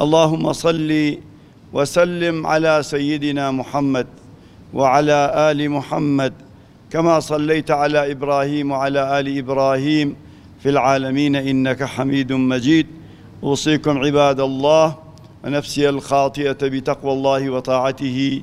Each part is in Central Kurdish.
اللهم صل وسلم على سيدنا محمد وعلى آل محمد كما صليت على إبراهيم وعلى آل إبراهيم في العالمين إنك حميد مجيد أوصيكم عباد الله ونفسي الخاطئة بتقوى الله وطاعته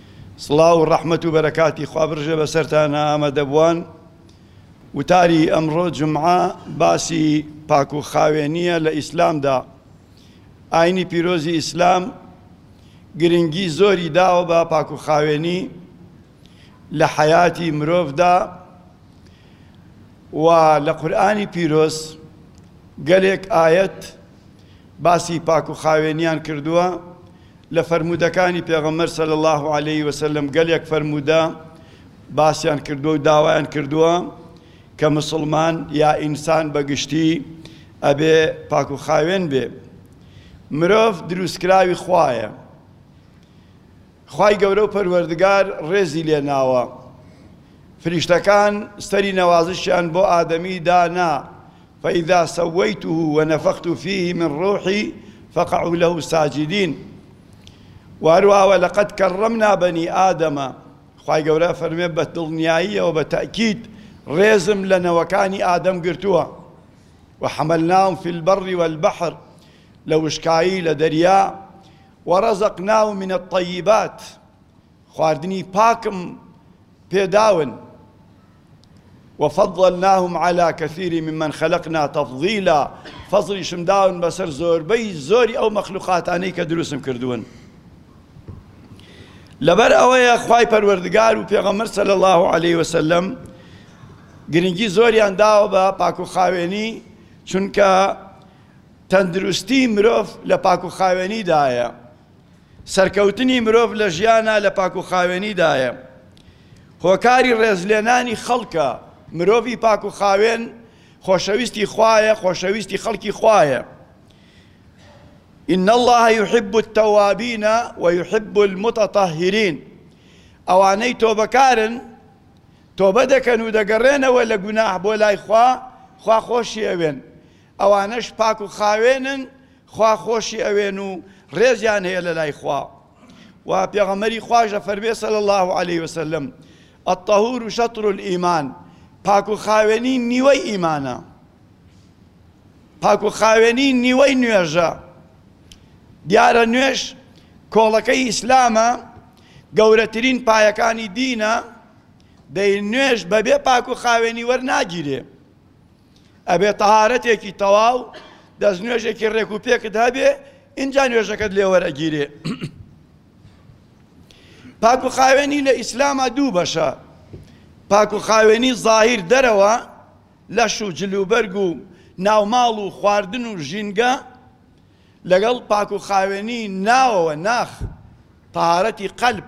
سڵاو و ڕەحمەت و بەرەکاتی خوا بڕژێ بەسەرتانا ئامەدەبوان وتاری ئەمڕۆ جومعە باسی پاک و خاوێنیە لە ئیسلامدا ئاینی پیرۆزی ئیسلام گرنگی زۆری داوە بە پاک و خاوێنی لە حەیاتی مرۆڤدا و لە قورآانی پیرۆز گەلێک ئاەت باسی پاک و خاوێنیان کردووە لە فەرموودەکانی پێغەمبەر صلی الله علیه وسلم گەلێک فەرموودە باسیان کردووە و داوایان کردووە کە مسلمان یا ئینسان بەگشتی ئەبێ پاک و خاوێن بێ مرۆڤ دروستکراوی خوایە خوای گەورە و پەروەردگار ڕێزی لێ ناوە. فریشتەکان ستەری نەوازشیان بۆ ئادەمی دانا، فإذا سویته ونفخت فیه من روحی فقعوا له ساجدین. و هەروا ولقد کرمنا بنی آدم، خوای گەورە ئەفەرموێ بە دڵنیاییەوە بە تەئکید ڕێزم لە نەوەکانی ئادەم گرتووە. وحملناهم فی البر والبحر، لە وشکایی، لە دەریا، ورزقناه من الطیبات خواردنی پاکم پێ داون وفضلناهم علی کثیر ممن خلقنا تفضیلا فەزڵیشم داون بەسەر زۆربەی زۆری ئەو مەخلوقاتانەی کە دروستم کردوون لەبەر ئەوەیە خوای پەروەردگار و پێغەمبەر صلی الله علیه وسلم گرنگی زۆریان داوە بە پاکوخاوێنی چونکە تەندروستی مرۆڤ لە پاکوخاوێنیدایە، سەرکەوتنی مرۆڤ لە ژیانا لە پاکوخاوێنیدایە. هۆکاری ڕێزلێنانی خەڵکە، مرۆڤی پاکوخاوێن خۆشەویستی خوایە، خۆشەویستی خەڵکی خوایە. ان اللە یحب التوابین و یحب المتطهرین ئەوانەی تۆبەکارن تۆبە دەکەن و دەگەڕێنەوە لە گوناح بۆ لای خوا، خوا خۆشیئەوێن. ئەوانەش پاک و خاوێنن خوا خۆشی ئەوێن و ڕێزیان هەیە لەلای خوا و پێغەمەری خواش لە فەرمێ سەل الله عليه وسلم الطهور شطر الإيمان پاک و خاوێنی نیوەی ئیمانە پاک و خاوێنی نیوەی نوێژە دیارە نوێش کۆڵەکەی ئیسلامە گەورەترین پایەکانی دینە دەی نوێش بەبێ پاک و خاوێنی وەرناگیرێ ئەبێ تەهارەتێکی تەواو دەست نوێژێکی ڕێک و پێکت هەبێ ئینجا نوێژەکەت لێ وەرەگیرێ پاک و خاوێنی لە ئیسلامە دوو بەشە پاک و خاوێنی ظاهر دەرەوە لەش و جلوبەرگ و ناوماڵ و خواردن و ژینگە لەگەڵ پاک و خاوێنی ناوەوە ناخ تەهارەتی قەلب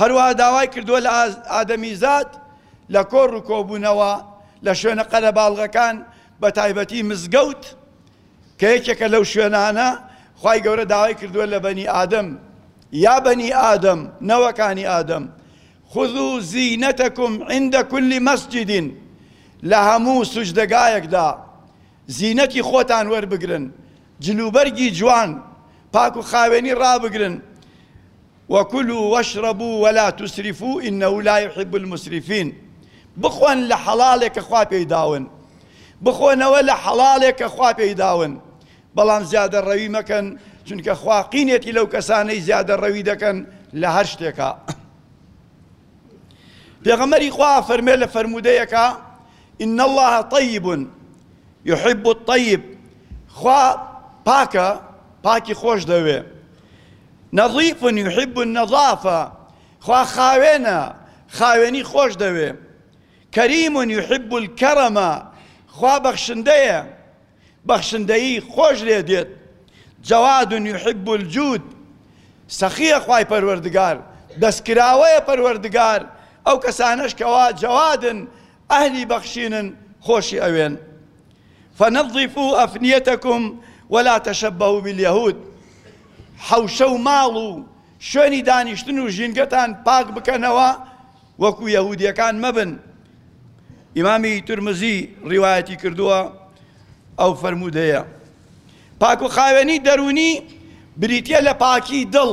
هەروەها داوای کردووە لە ئادەمیزاد لە کۆڕ و کۆبوونەوە لە شوێنە قەرەباڵغەکان بەتایبەتی مزگەوت کە یەکێکە لەو شوێنانە خوای گەورە داوای کردووە لە بەنی ئادەم یا بەنی ئادەم نەوەکانی ئادەم خذو زینەتەکم عند كل مسجد لە هەموو سوجدەگایەکدا زینەتی خۆتان وەربگرن جلوبەرگی جوان پاک و خاوێنی ڕابگرن وکلوا واشربوا ولا تسرفوا انه لا یحب المسرفین بخۆن لە حەڵاڵێک کە خوا پێی داون بخۆنەوە لە حەڵاڵێک کە خوا پێی داون بەڵام زیادە ڕەوی مەکەن چونکە خوا قینێتی لەو کەسانەی زیادە ڕەوی دەکەن لە هەر شتێکە پێغەمەری خوا فەرمێ لە فەرمودەیەکە إن الله طيب يحب الطيب خوا پاکە پاکی خۆش دەوێ نظیف یحب النظافە، خوا خاوێنە، خاوێنی خۆش دەوێ. کریم یحب الکرم، خوا بەخشندەیە، بەخشندەیی خۆش لێ دێت. جواد یحب الجود، سەخییە خوای پەروەردگار، دەستکراوەیە پەروەردگار، ئەو کەسانەش کەوا جەوادن، ئەهلی بەخشینن خۆشی ئەوێن. فنظفوا افنیتکم ولا تشبهوا بالیهود حەوشە و ماڵ و شوێنی دانیشتن و ژینگەتان پاک بکەنەوە وەکو یەهودیەکان مەبن ئیمامی ترمزی ڕیوایەتی کردووە ئەو فەرموودەیە پاک و خاوێنی دەروونی بریتە لە پاکی دڵ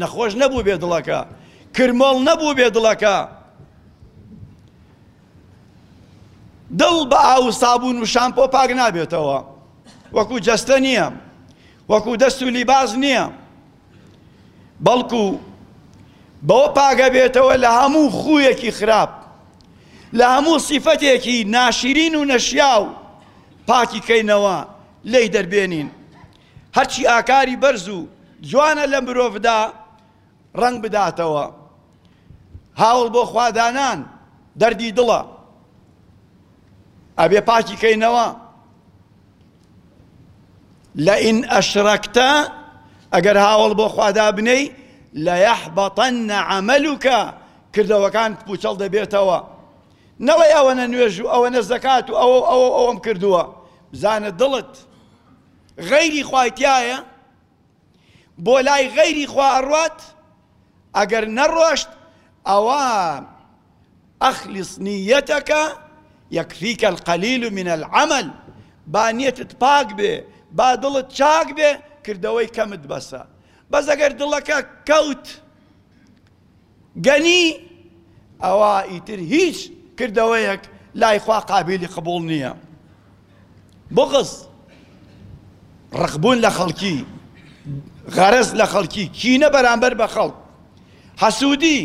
نەخۆش نەبووبێ دڵەکە، کرمۆڵ نەبووبێ دڵەکە، دڵ بە ئاو و سابوون و شامپۆ پاک نابێتەوە، وەکو جەستە نییە، وەکو دەست و لیباس نییە، بەڵکو بەوە پاکەبێتەوە لە هەموو خوویەکی خراپ، لە هەموو سیفەتێکی ناشیرین و نەشیاو پاکی کەینەوە، لێی دەربێنین. هەرچی ئاکاری بەرز و جوانە لە مرۆڤدا ڕەنگ بداتەوە، هاوڵ بۆ خوا دانان دەردی دڵە، ئەبێ پاکی کەینەوە. لئن اشرکت ئەگەر هاوڵ بۆ خوا دابنێی لەیەحبەطن عملک کردەوەکان پوچەڵ دەبێتەوە. نەڵێ ئەوەنە نوێژ و ئەوەنە زەکات و ئەوە و ئەوە و ئەوەم کردووە، بزانە دڵت غەیری خوای تیایە بۆ لای غەیری خوا ئەڕوات ئەگەر نەڕۆشت ئەوە ئەخلیص نیەتەکە یەکفیکە القلیل من العمل با نیەتت پاک بێ با دڵت چاک بێ کردەوەی کەمت بەسە بەس ئەگەر دڵەکە کەوت گەنی، ئەوا ئیتر هیچ کردەوەیەک لای خوا قابیلی قبوڵ نییە. بوغز، ڕقبوون لە خەڵکی، غەرەز لە خەڵکی، کینە بەرامبەر بە خەڵک، حەسوودی،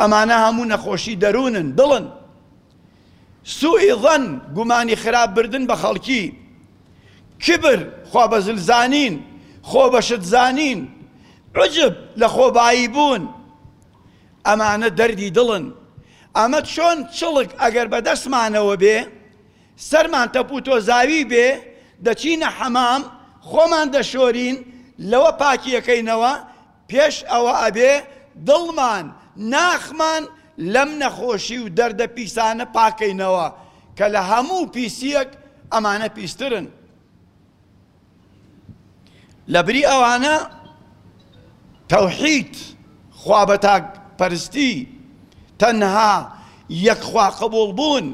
ئەمانە هەموو نەخۆشی دەروونن، دڵن. سوئی ظن، گومانی خراپ بردن بە خەڵکی. کبر، خوابەزل زانین، خۆ بە شت زانین. عجب، لە خۆ بایی بوون. ئەمانە دەردی دڵن. ئەمە چۆن چڵک ئەگەر بە دەستمانەوە بێ، سەرمان تەپ و تۆزاوی بێ، دەچینە حەمام، خۆمان دەشۆرین، لەوە پاکی ئەکەینەوە، پێش ئەوە ئەبێ دڵمان، ناخمان لەم نەخۆشی و دەردە پیسانە پاکەینەوە کە لە هەموو پیسییەک ئەمانە پیسترن. لە بری ئەوانە تەوحید، خوا بە تاک پەرستی، تەنها یەک خوا قبوڵ بوون،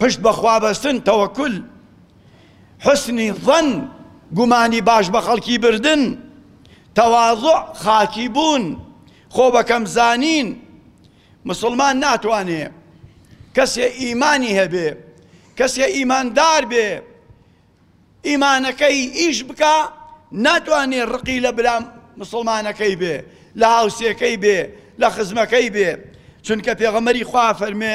پشت بە خوا بەستن، تەوەکول، حسن ظن، گومانی باش بە خەڵکی بردن، تواضع، خاکی بوون، خۆ بە کەم زانین، مسوڵمان ناتوانێ کەسێ ئیمانی هەبێ کەسێ ئیماندار بێ ئیمانەکەی ئیش بکا ناتوانێ ڕقی لە برا مسوڵمانەکەی بێ لە هاوسێکەی بێ لە خزمەکەی بێ چونکە پێغەمەری خوا فەرمێ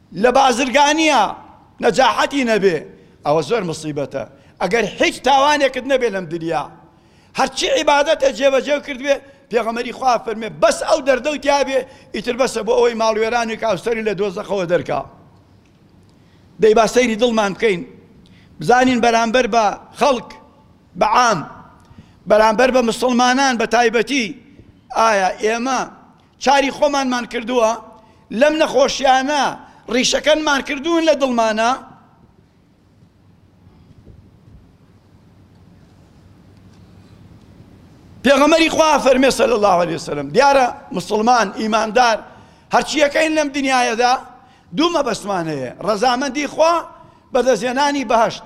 لە بازرگانیە نەجاحەتی نەبێ ئەوە زۆر موسیبەتە ئەگەر هیچ تاوانێکت نەبێ لەم دنیا هەرچی عیبادەتە جێبەجێ کردبێ پێغەمەری خوا فەرمێ بەس ئەو دەردە و تیاابێ ئیتر بەسە بۆ ئەوەی ماڵوێرانی کاوسری لە دۆزەخەوە دەرکا دەی با سەیری دڵمان بکەین بزانین بەرامبەر بە خەڵک بە عام بەرامبەر بە مسلمانان بە تایبەتی ئایا ئێمە چاری خۆمانمان کردووە لەم نەخۆشیانە ڕیشەکەنمان کردوون لە دڵمانە پێغەمەری خوا فەرمێ سەل الله عليه وسلم دیارە مسلمان ئیماندار هەرچیەکەین لەم دنیاەدا دوو مەبەستمان هەیە ڕەزامەندی خوا بەدەستێنانی بەهشت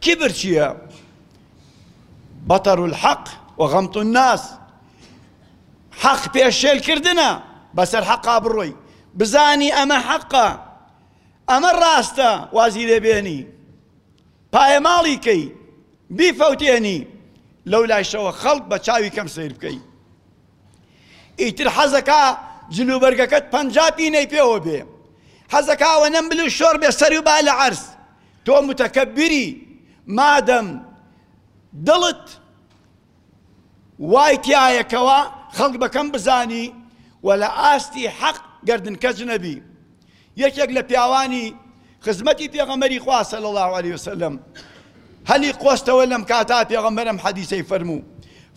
کیبر چییە؟ بەتەر الحەق و غەمت الناس حەق پێشێلکردنە بەسەر حەقا بڕۆی بزانی ئەمە حەقە ئەمە ڕاستە وازی لێبێنی پایەماڵی کەی بیفەوتێنی لەو لایشەوە خەڵک بە چاوی کەم سیر بکەی ئیتر حەزەکا جل و بەرگەکەت پەنجا پینەی پێوە بێ حەزەکا وەنەم بل و شۆڕ بێ سەر و با لە عەرز تۆ متەکەبیری مادەم دڵت وای تایە کەوا خەڵک بەکەم بزانی و لە ئاستی حەق گەردنکەج نەبی یەکێک لە پیاوانی خزمەتی پێغەمبەری خوا صلی اللە علیە وسلم هەلی قۆستەوە لەم کاتا پێغەمبەرم حەدیسەی فەرموو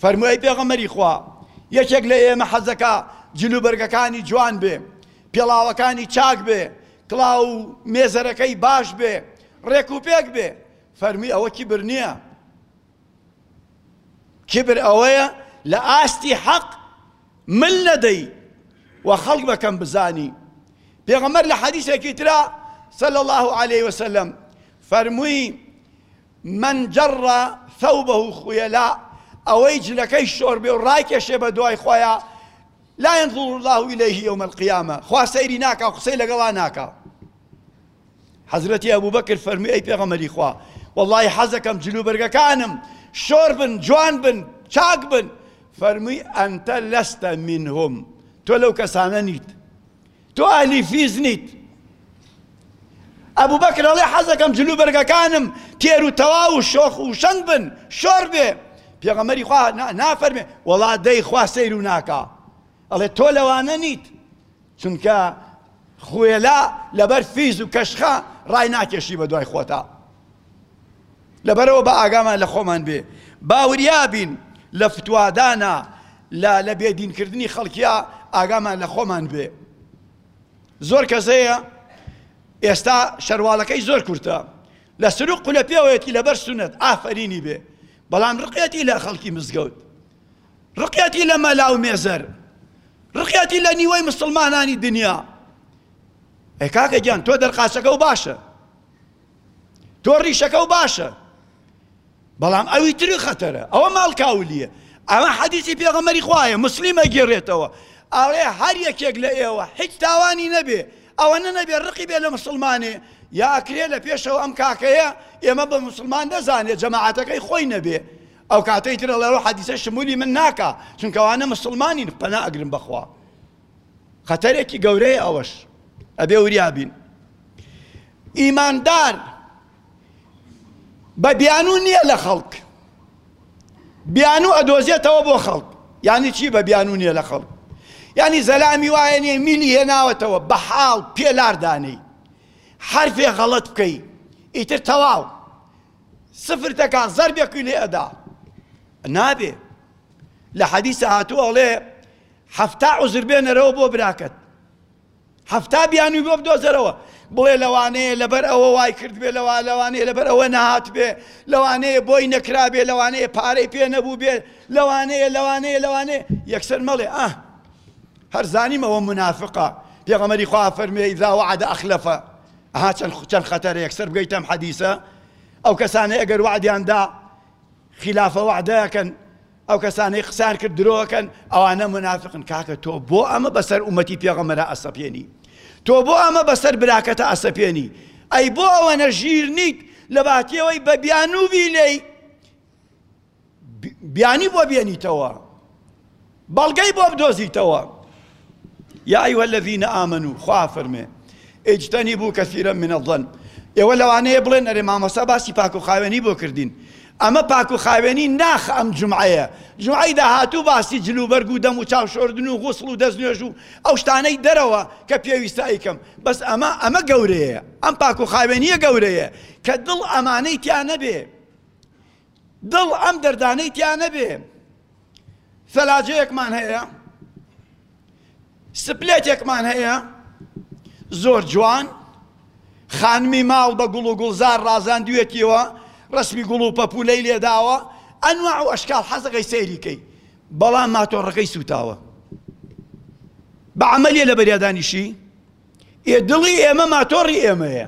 فەرمووی پێغەمبەری خوا یەکێک لە ئێمە حەزەکە جلوبەرگەکانی جوان بێ پێڵاوەکانی چاک بێ کڵاو و مێزەرەکەی باش بێ ڕێک و پێک بێ فەرمی ئەوە کیبر نییە کیبر ئەوەیە لە ئاستی حەق مل نەدەی و خەڵک بە کەم بزانی پێغەمبەر لە حەدیثێکی ترا صلی الله عليه وسلم فەرمووی من جر ثوبه خیلا ئەوەی جلەکەی شۆر بێ و ڕایکێشێ بە دوای خۆیان لا ينظر الله إليه يوم القيامة خوا سەیری ناکا قسەی لەگەڵا ناکا حەزرەتی ئەبو بەکر فەرمووی ئەی پێغەمبەری خوا وەڵڵاهی حەزەکەم جلوبەرگەکانم شۆر بن جوان بن چاک بن فەرمووی ئەنتە لەستە منهم تۆ لەو کەسانە نیت تۆ ئەهلی فیز نیت ئەبوو بەکر ئەڵێ حەزەکەم جلو بەرگەکانم تێر و تەوا و شۆخ و شەنگ بن شۆر بێ پێغەمەری خوا نافەرمێ وەڵا دەی خوا سەیر و ناکا ئەڵێ تۆ لەوانە نیت چونکە خوێلا لەبەر فیز و کەشخە ڕای ناکێشی بە دوای خۆتا لەبەرەوە بە ئاگامان لە خۆمان بێ باوریابین لە فتوادانا لە لە بێدینکردنی خەڵکیا ئاگامان لە خۆمان بێ زۆر کەسەیە ئێستا شەرواڵەکەی زۆر کورتە لە سروق و لە پێوەیەتی لەبەر سونەت ئافرینی بێ بەڵام ڕقێتی لە خەڵکی مزگەوت ڕقیەتی لە مەلا و مێزەر ڕقیەتی لە نیوەی مسلمانانی دنیا ئەی کاکە گیان تۆ دەرقاچەکە و باشە تۆ ڕیشەکە و باشە بەڵام ئەوی تری خەتەرە ئەوە ماڵ کاولیە ئەمە حەدیسی پێغەمەری خوایە مسللیمە گێڕێتەوە ئاڵێ هەر یەکێک لە ئێوە هیچ تاوانی نەبێ ئەوە نەنەبێ ڕقی بێ لە مسلمانێ یاکرێ لە پێشەوە ئەم کاکەیە ئێمە بە مسلمان دەزانێت جەماعاتەکەی خۆی نەبێ ئەوکاتەی تر ئەڵێ ئەو حەدیسە شمولی من ناکا چونکە ئەوانە مسوڵمانین پەنا ئەگرم بەخوا خەتەرێکی گەورەیە ئەوەش ئەبێ وریا بین ئیماندار بە بیانوو نییە لە خەڵک بیانوو ئەدۆزێتەوە بۆ خەڵک یعنی چی بە بیانوو نییە لە خەڵک یعنی زەلامی وایە نیە میلی هێناوەتەوە بە حاڵ پێلاردانەی حرفێ غەڵت بکەی ئیتر تەواو سفر دەکا زەربێکی لێ ئەدا نابێ لە حەدیسە هاتوو ئەڵێ حەفتا عوزر بێنەرەوە بۆ براکەت هەفتا بیانوی بۆ بدۆزەرەوە بڵێ لەوانەیە لەبەر ئەوە وای کرد بێ لەوا لەوانەیە لەبەر ئەوە نهات بێ لەوانەیە بۆی نەکرا بێ لەوانەیە پارەی پێ نەبوو بێ لەوانەیە لەوانەیە لەوانەیە یەکسەر مەڵێ ئە هەرزانیمەوە منافقا پێغەمەری خوا فەرمێ ئیزا وعدە ئەخلەفە ئەها چەند چەند خەتەرە یەکسەر بگەیت ئەم حەدیسە ئەو کەسانەی ئەگەر وعدیان دا خلافە وعدەکەن ئەو کەسانەی قسان کرد درۆکەن ئەوانە منافقن کاکە تۆ بۆ ئەمە بەسەر ئومەتی پێغەمەرە ئەسەپێنی تۆ بۆ ئەمە بەسەر براکەتە ئەسەپێنی ئەی بۆ ئەوەنە ژیر نیت لە باتیەوەی بە بیانووی لێی بیانی بۆ بێنیتەوە بەڵگەی بۆ بدۆزیتەوە یا ئەیوە الذین ئامنو خوا فەرمێ اجتنبوا كثيرا من الظن ئێوە لەوانەیە بڵێن ئەرێ مامۆستا باسی پاک و خاوێنی بۆ کردین ئەمە پاک و خاوێنی ناخ ئەم جمعەیە جمعی داهاتوو باسی جلوبەرگ و دەم و چاوشۆردن و غوسڵ و دەستنوێژ و ئەو شتانەی دەرەوە کە پێویستە ئەیکەم بەس ئەمە ئەمە گەورەیە ئەم پاک و خاوێنیە گەورەیە کە دڵ ئەمانەی تیا نەبێ دڵ ئەم دەردانەی تیا نەبێ سەلاجەیەکمان هەیە سپلێتێکمان هەیە زۆر جوان خانمی ماڵ بە گوڵ و گوڵزار ڕازاندوێتیەوە ڕسمی گوڵ و پەپولەی لێداوە ئەنوا و ئەشکال حەزەکەی سەیریکەی بەڵام ماتۆڕەکەی سوتاوە بە عملیە لە بەریادانیشی ئێ دڵی ئێمە ماتۆڕی ئێمەیە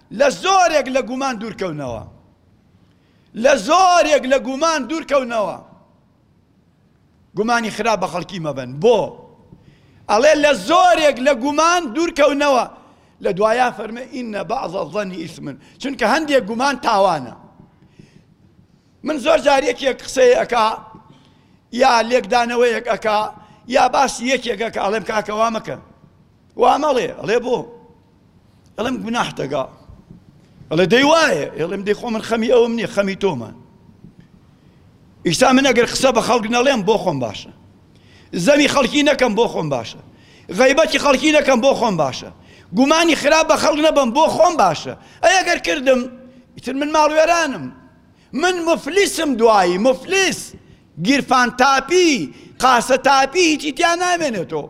لە زۆرێک لە گومان دوورکەونەوە. لە زۆرێک لە گومان دوورکەونەوە. گومانی خراپ بە خەڵکی مەبەن. بۆ؟ ئەڵێ لە زۆرێک لە گومان دوورکەونەوە. لە دوایا فەرمێ ئینە بەعض الظن ئیثم. چونکە هەندێک گومان تاوانە. من زۆر جار یەکێک قسەی ئەکا یا لێکدانەوەیەک ئەکا یا باسی یەکێک ئەکا ئەڵێم کاکە وا مەکە. وا مەڵێ ئەڵێ بۆ؟ ئەڵێم گوناح دەگا ئەڵێ دەی وایە ئێڵێم دەی خۆ من خەمی ئەوم نییە خەمی تۆمە ئیستا من ئەگەر قسە بە خەڵک نەڵێم بۆ خۆم باشە زەوی خەڵکی نەکەم بۆ خۆم باشە غیبەتی خەڵکی نەکەم بۆ خۆم باشە گومانی خراپ بە خەڵک نەبم بۆ خۆم باشە ئەی ئەگەر کردم ئیتر من ماڵوێرانم من مفلیسم دوایی مفلیس گیرفان تاپی قاسە تاپی هیچی تیا نامێنێتەوە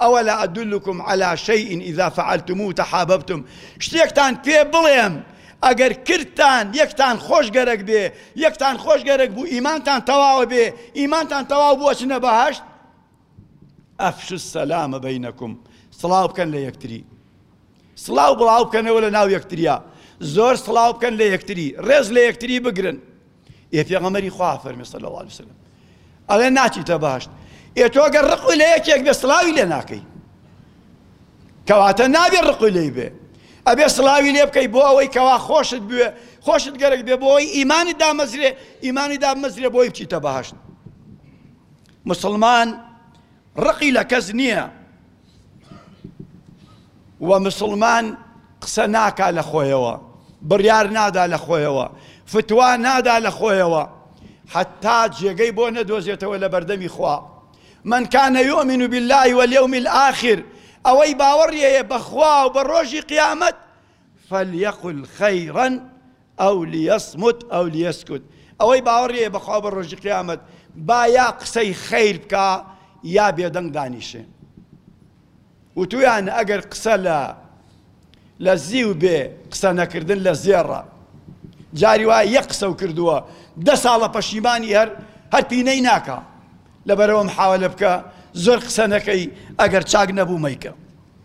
اولا ادلکم علی شیء اذا فعلتموه تحاببتم شتێکتان پێ بڵێم ئەگەر کردتان یەکتان خۆش گەرەک بێ یەکتان خۆش گەرەک بوو ئیمانتان تەواوە بێ ئیمانتان تەواو بوو ئەچنە بەهەشت افشو السلام بینکم سڵاو بکەن لە یەکتری سڵاو بڵاو بکەنەوە لە ناو یەکتریا زۆر سڵاو بکەن لە یەکتری ڕێز لە یەکتری بگرن ئێ پێغەمبەری خوا فەرمی صلی الله علیه وسلم ئەڵێ ناچیتە بەهشت ئێ تۆ گەر ڕقی لە یەکێک بێ سڵاوی لێ ناکەی کەواتە نابێ ڕقی لێی بێ ئەبێ سڵاوی لێ بکەی بۆ ئەوەی کەوا خۆشت بوێ خۆشت گەرەک بێ بۆی ئیمانی دامەزرێ ئیمانی دامەزرێ بۆی بچیتە بەهشت مسلمان ڕقی لە کەس نییە و مسڵمان قسە ناکا لە خۆیەوە بڕیار نادا لە خۆیەوە فتوا نادا لە خۆیەوە حتا جێگەی بۆ نەدۆزێتەوە لە بەردەمی خوا من کانە یۆمن و بالله واليوم الآخر ئەوەی باوەڕیەیە بەخوا و بە ڕۆژی قیامەت فلیقل خیرا او لیصمت او لیسکت ئەوەی باوەڕی هەیە بەخوا و بە ڕۆژی قیامەت با یا قسەی خیر بکا یا بێدەنگ دانیشێ وتویان ئەگەر قسە لە لە زیو بێ قسە نەکردن لە زێڕە جاری وایە یەک قسە و کردووە دە ساڵە پەشیمانی هەر هەر پینەی ناکە لەبەرەوەم حاوە لە بکە زۆر قسە نەکەی ئەگەر چاک نەبوو مەیکە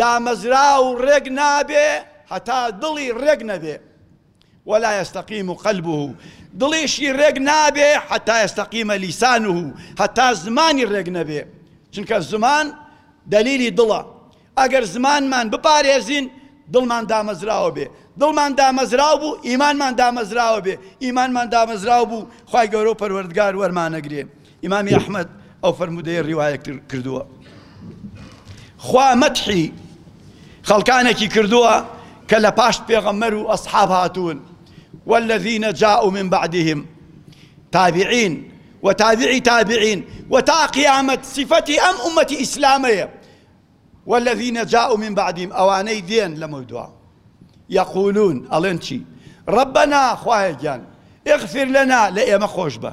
دامەزراو ڕێک نابێ هەتا دڵی ڕێک نەبێ ولا يستقيم قلبه دڵیشی ڕێک نابێ حتا ئێستەقیمە لیسانه هەتا زمانی ڕێک نەبێ چونکە زمان دەلیلی دڵە ئەگەر زمانمان بپارێزین دڵمان دامەزراوە بێ دڵمان دامەزراو بوو ئیمانمان دامەزراوە بێ ئیمانمان دامەزراو بوو خی گەورە و پەروەردگار وەرمانەگرێ ئیمامی ئەحمەد ئەو فەرموودەی ڕیوایەت کردووە خوا مەتحی خەڵکانێکی کردووە کە لە پاش پێغەمەر و ئەسحاب هاتوون والذینە جاء من بعدهم تابعین و تابعی تابعین و تا قیامەت سیفەتی ئەم ئومەتی ئیسلامەیە والذینە جاء من بعدهم ئەوانەی دێن لەمەو دوا یەقولون ئەڵێن چی ربنا خوایە گیان اغفر لنا لە ئێمە خۆش بە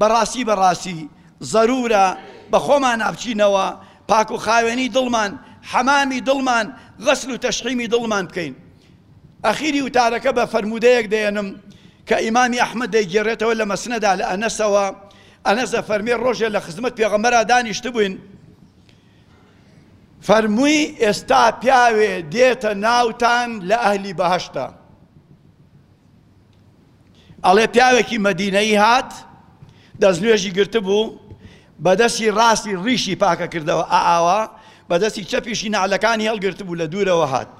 بەڕاستی بەڕاستی زەرورە بەخۆمانا بچینەوە پاک و خاوێنی دڵمان حەمامی دڵمان غەسل و تەشحیمی دڵمان بکەین ئەخیری وتارەکە بە فەرموودەیەک دێنم کە ئیمامی ئەحمد دەیگێڕێتەوە لە مەسنەدا لە ئەنەسەوە ئەنەسە فەرمێ ڕۆژێ لە خزمەت پێغەمەرا دانیشت بووین فەرمووی ئێستا پیاوێ دێتە ناوتان لە ئەهلی بەهشتە ئەڵێ پیاوێکی مەدینەیی هات دەستنوێژی گرتبوو بەدەستی ڕاستی ڕیشی پاکە کردەوە ئاوا بەدەستی چەپیشی نعلەکانی هەڵگرتبوو لە دوورەوە هات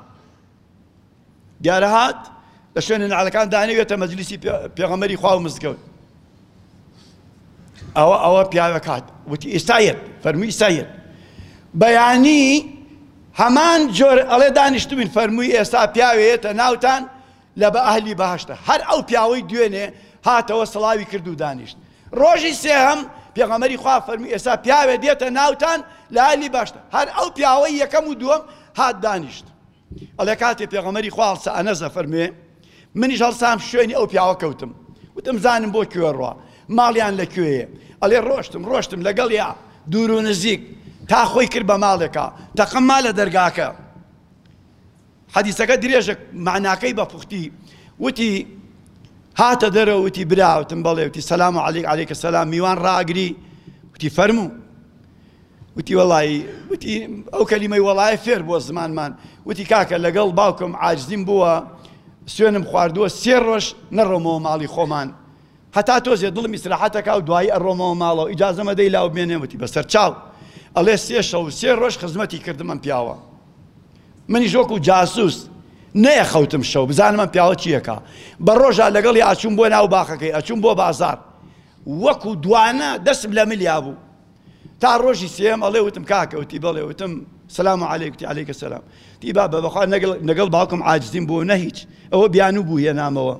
دیارە هات لە شوێنە نعلەکان دانەوێتە مەجلیسی پێغەمەری خوا و مزگەوت ئەوە ئەوە پیاوەک هات وتی ئێستایەت فەرمووی ئیسایەت بەیانی هەمان جۆر ئەڵێ دانیشتبین فەرمووی ئێستا پیاوێتە ناوتان لە بە ئەهلی بەهەشتە. هەر ئەو پیاوەی دوێنێ هاتەوە سڵاوی کرد و دانیشت. ڕۆژی سێهەم پێغەمبەری خوا فەرمووی ئێستا پیاوێ دێتە ناوتان لە ئەهلی بەهەشتە. هەر ئەو پیاوەی یەکەم و دووەم هات دانیشت. ئەڵێ کاتێ پێغەمبەری خوا هەڵسا ئەنەس ئەفەرموێ منیش هەڵسام شوێنی ئەو پیاوە کەوتم. وتم زانم بۆ کوێ ڕوا. ماڵیان لە کوێیە؟ ئەڵێ ڕۆشتم ڕۆشتم لەگەڵیا دوور و نزیک تا خۆی کرد بە ماڵێکا تەقەم ما لە دەرگاکە. حەدیسەکە درێژە مەعناکەی بە پوختی وتی هاتە دەرەوە وتی برا وتم بەڵێ وتی سەلام و عەلیک عەلیکە سەلام میوان ڕاگری وتی فەرموو وتی وەڵایی وتی ئەو کەلیمەی وەڵایە فێر بۆ زمانمان وتی کاکە لەگەڵ باوکم ئاجزیم بووە سوێنم خواردووە سێ ڕۆژ نەڕۆمەوە ماڵی خۆمان هەتا تۆزێ دڵم ئیسراحەتەکە و دوایی ئەڕۆمەوە ماڵەوە ئیجازەمە دەی لاو بێنێ وتی بەسەر چاو ئەڵێ سێ شەو سێ ڕۆژ خزمەتی کردمم پیاوە منیش وەکو جاسوس نەیەخەوتم شەو بزانم ئەم پیاوە چیەکا بە ڕۆژە لەگەڵی ئاچوون بۆ ناو باخەکەی ئەچوون بۆ بازار وەکو دوانە دەسم لە ملیا بوو تا ڕۆژی سێم ئەڵێ وتم کاکەوتی بەڵێ وتم سلام و علیکتی علیکە سلام تیبا بە بەخوا نەگەڵ باوکم عاجزیم بۆ نە هیچ ئەوە بیانوو بوو هێنامەوە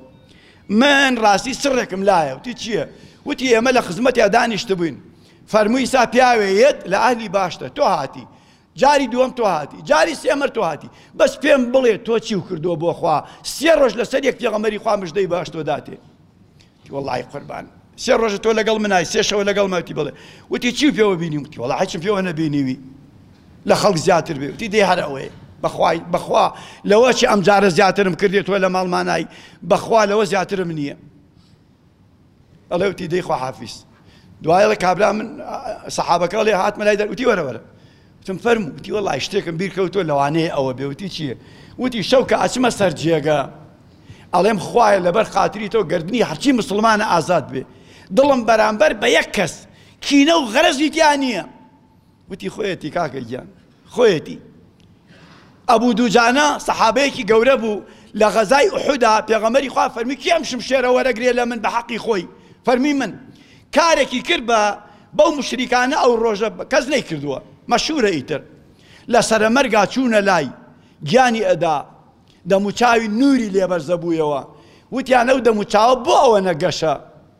من ڕاستی سڕێکم لایە وتی چییە وتی ئێمە لە خزمەتیا دانیشت بووین فەرمووی سا پیاوێ یەت لە ئالی باشتە تۆ هاتی جاری دووەم تۆ هاتی جاری سێمەر تۆ هاتی بەس پێم بڵێ تۆ چی و کردووە بۆ خوا سێ ڕۆژ لەسەر یەک پێغەمەری خوا مژدەی باش تۆ داتێ وڵی قوربان سێ ڕۆژە تۆ لەگەڵ منای سێشەوە لەگەڵ ماتی بڵێ وتی چی پێوە بینی وتی وڵ حچم پێوە نەبینیوی لە خەڵک زیاتر بێ وتی دێ هەر ئەوەیە بەخوای بەخوا لەوە چی ئەم جارە زیاترم کردێت تۆ لە ماڵمانایی بەخوا لەوە زیاترم نییە ئەڵێوتی دەی خواحافیز دوایڵێ کابرا من سەحابەکە ئەڵێ هاتمە لای دەر وتی وەرە وەرە وتم فەرموو وتی وەڵای شتێکم بیر کەوتووە لەوانەیە ئەوە بێ وتی چییە وتی شەو کە ئەچمە سەر جێگە ئەڵێم خوایە لەبەر خاتری تۆ گردنی هەرچی مسلمانە ئازاد بێ دڵم بەرامبەر بە یەک کەس کینە و غەرەزی تیا نییە وتی خۆیەتی کاکە گیان خۆیەتی ئەبوو دووجانە سەحابەیەکی گەورە بوو لە غەزای ئوحودا پێغەمەری خوا فەرمی کێم شمشێرە وەرەگرێ لە من بە حەقی خۆی فەرمی من کارێکی کرد بە بەو مشریکانە ئەو ڕۆژە کەس نەی کردووە مەشورە ئیتر لە سەرەمەرگا چوونە لای گیانی ئەدا دەموچاوی نووری لێبەرزە بوویەوە وتیان ئەو دەموچاوە بۆ ئەوە نەگەشە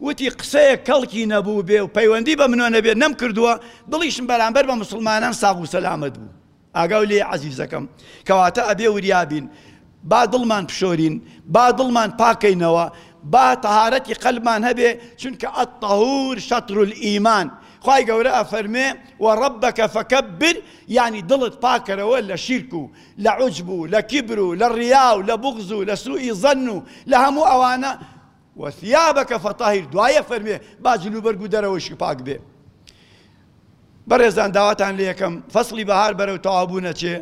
وتی، قسەیەک کەڵکی نەبووبێ و پەیوەندی بە منەوە نەبێ نەمکردووە، دڵیشم بەرامبەر بە موسڵمانان ساغ و سەلامەت بوو. ئاگاو لێیە عەزیزەکەم. کەواتە ئەبێ وریا بین. با دڵمان بشۆرین. با دڵمان پاک کەینەوە. با تەهارەتی قەلبمان هەبێ، چونکە، الطهور شطر الایمان، خوای گەورە ئەفەرموێ، وربک فکبر، یانی دڵت پاک کەرەوە لە شیرک و لە عجب و لە کیبر و لە ڕیا و لە بوغز و لە سوء ظن و لە هەموو ئەوانە، وثیابک فطهر دوایە فەرموێ با جل و بەرگ و دەرەوەشی پاک بێ بەڕێزان داواتان لێ یەکەم فەسڵی بەهار بەرەو تەوابوونە چێ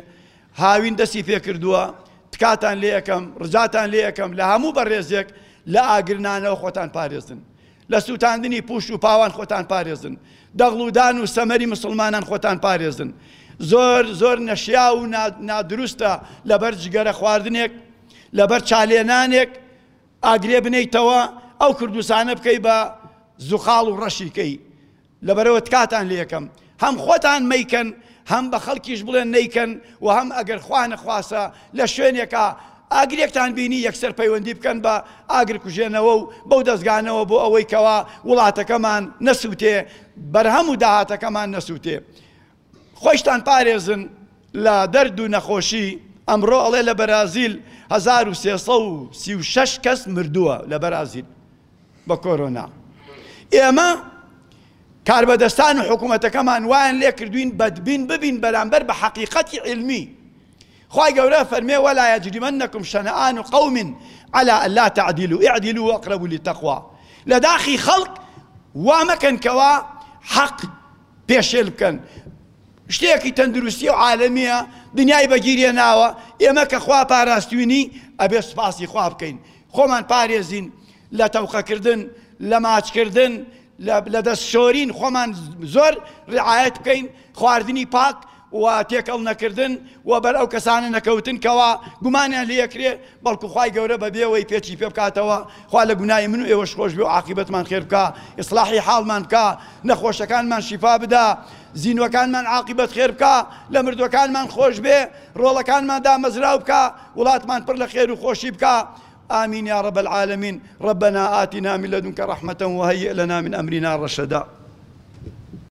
هاوین دەستی پێ کردووە تکاتان لێ یەکەم ڕزاتان لێ یەکەم لە هەموو بەڕێزێک لە ئاگرنانەوە خۆتان پارێزن لە سووتاندنی پوش و پاوان خۆتان پارێزن دەغڵودان و سەمەری مسلمانان خۆتان پارێزن زۆر زۆر نەشیا و نادروستە لەبەر جگەرە خواردنێک لەبەر چالێنانێک ئاگرێ بنێیتەوە ئەو کوردستانە بکەی بە زوخاڵ و ڕەشی کەی لەبەرەوە تکاتان لەکەم هەم خۆتان مەیکەن هەم بە خەڵکیش بڵێن نەیکەن و هەم ئەگەر خوا نەخواسە لە شوێنێکە ئاگرێکتان بینی یەکسەر پەیوەندی بکەن بە ئاگر کوژێنەوە و بەو دەستگانەوە بۆ ئەوەی کەوا وڵاتەکەمان نەسووتێ بەرهەم و داهاتەکەمان نەسووتێ خۆیشتان پارێزن لە دەرد و نەخۆشی، ئەمڕۆ ئەڵێ لە بەرازیل هەزار و سێ سەد و سی و شەش کەس مردووە لە بەرازیل بە کۆرۆنا. ئێمە کاربەدەستان و حکومەتەکەمان وایان لێ کردووین بەدبین ببین بەرامبەر بە حەقیقەتی عیلمی. خوای گەورە فەرمێ ولا یجرمنکم شنآن قوم علی الا تعدلوا اعدلوا هو اقرب للتقوی لە داخی خەڵک وا مەکەن کەوا حەق پێشێل بکەن شتێکی تەندروستی و عالەمیە دنیای بەگیرێ ناوە ئێمە کە خوا پاراستوینی ئەبێ سوپاسی خوا بکەین خۆمان پارێزین لە تەوقەکردن لە ماچکردن لە دەست شۆرین خۆمان زۆر ڕعاەت بکەین خواردنی پاک و تێکەڵ نەکردن و بەر ئەو کەسانە نەکەوتن کەوا گومانیان لێ ئەکرێ، بەڵکو خوای گەورە بەبێ ئەوەی پێچی پێ بکاتەوە، خوا لە گوناهی من و ئێوەش خۆش بێ و عاقیبەتمان خێر بکا، ئیسڵاحی حاڵمان بکا، نەخۆشەکانمان شیفا بدا، زینوەکانمان عاقیبەت خێر بکا، لە مردوەکانمان خۆش بێ، ڕۆڵەکانمان دامەزراو بکا، وڵاتمان پڕ لە خێر و خۆشی بکا، آمین یا رب العالمین، ربنا آتنا من لدنک رحمة وهیئ لنا من امرنا رشدا.